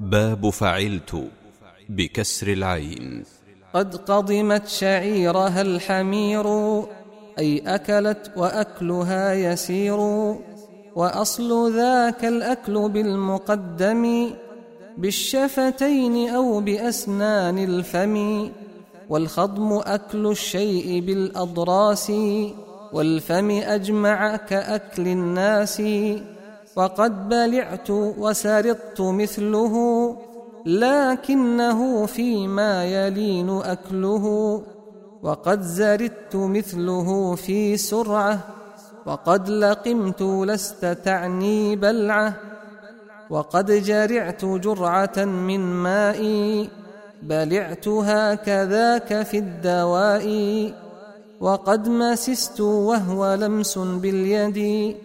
باب فعلت بكسر العين. قد قضمت شعيرها الحمير أي أكلت وأكلها يسير وأصل ذاك الأكل بالمقدم بالشفتين أو بأسنان الفم والخضم أكل الشيء بالأضراس والفم أجمع كأكل الناس. وقد بلعت وسرطت مثله لكنه فيما يلين أكله. وقد زردت مثله في سرعة وقد لقمت لست تعني بلعة. وقد جرعت جرعة من ماء بلعتها كذاك في الدواء. وقد مسست وهو لمس باليد.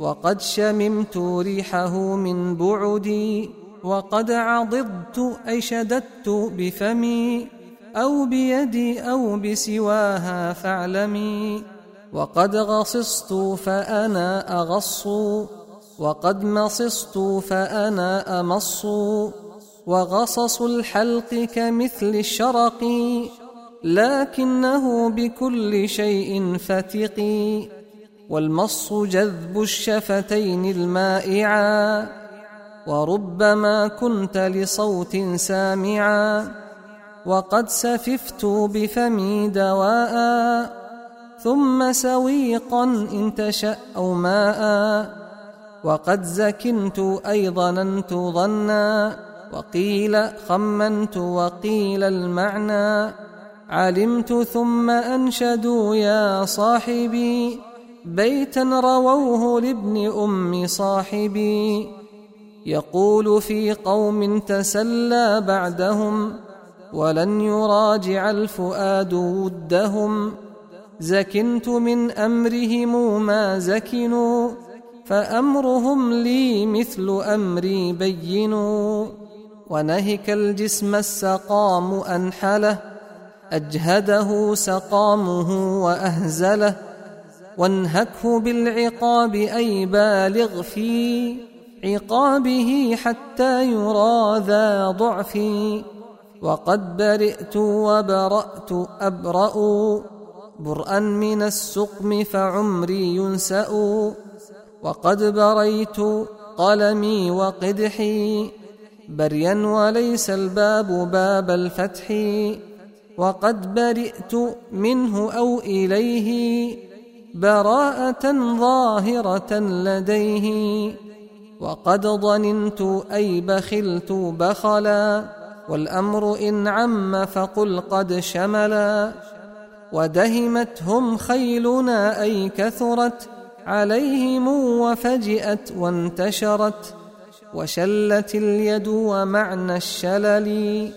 وقد شممت ريحه من بعدي وقد عضضت أي شددت بفمي أو بيدي أو بسواها فاعلمي وقد غصصت فأنا أغص وقد مصصت فأنا أمص وغصص الحلق كمثل الشرق لكنه بكل شيء فتقي والمص جذب الشفتين المائعا وربما كنت لصوت سامعا وقد سففت بفمي دواء ثم سويقا إن تشأ أو ماء وقد زكنت أي ظننت ظنا وقيل خمنت وقيل المعنى علمت ثم أنشدوا يا صاحبي بيتا رووه لابن أم صاحبي يقول في قوم تسلى بعدهم ولن يراجع الفؤاد ودهم زكنت من أمرهم ما زكنوا فأمرهم لي مثل أمري بينوا ونهك الجسم السقام أنحله أجهده سقامه وأهزله وانهكه بالعقاب أي بالغ في عقابه حتى يرى ذا ضعفي وقد برئت وبرأت أبرأ برءا من السقم فعمري ينسأ. وقد بريت قلمي وقدحي بريا وليس الباب باب الفتح. وقد برئت منه أو إليه براءة ظاهرة لديه. وقد ظننت أي بخلت بخلا والأمر إن عم فقل قد شملا. ودهمتهم خيلنا أي كثرت عليهم وفجئت وانتشرت. وشلت اليد ومعنى الشلل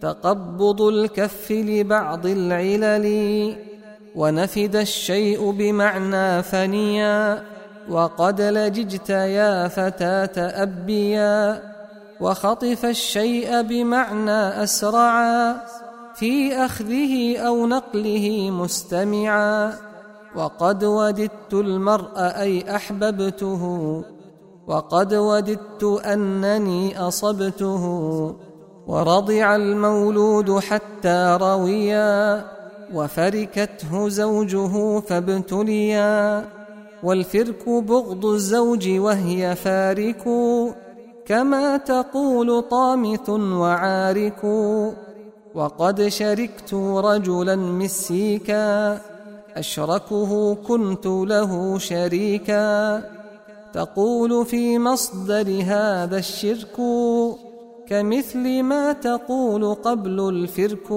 تقبض الكف لبعض العلل. ونفد الشيء بمعنى فنيا وقد لججت يا فتاة أبيا وخطف الشيء بمعنى أسرعا في أخذه أو نقله مستمعا وقد وددت المرء أي أحببته وقد وددت أنني أصبته ورضع المولود حتى رويا وفركته زوجه فابتليا والفرك بغض الزوج وهي فارك كما تقول طامث وعارك. وقد شركت رجلا مسيكا أشركه كنت له شريكا. تقول في مصدر هذا الشرك كمثل ما تقول قبل الفرك.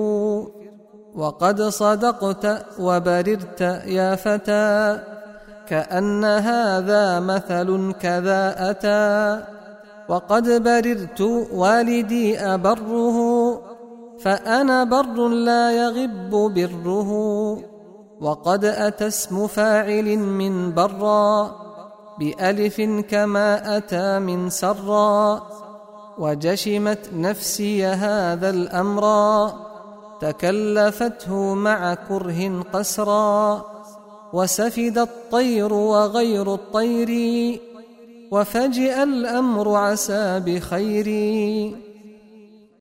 وقد صدقت وبررت يا فتى كأن هذا مثل كذا أتى. وقد بررت والدي أبره فأنا بر لا يغب بره. وقد أتى اسم فاعل من برا بألف كما أتى من سرا. وجشمت نفسي هذا الأمر. تكلفته مع كره قسرا وسفد الطير وغير الطير وفجئ الأمر عسى بخير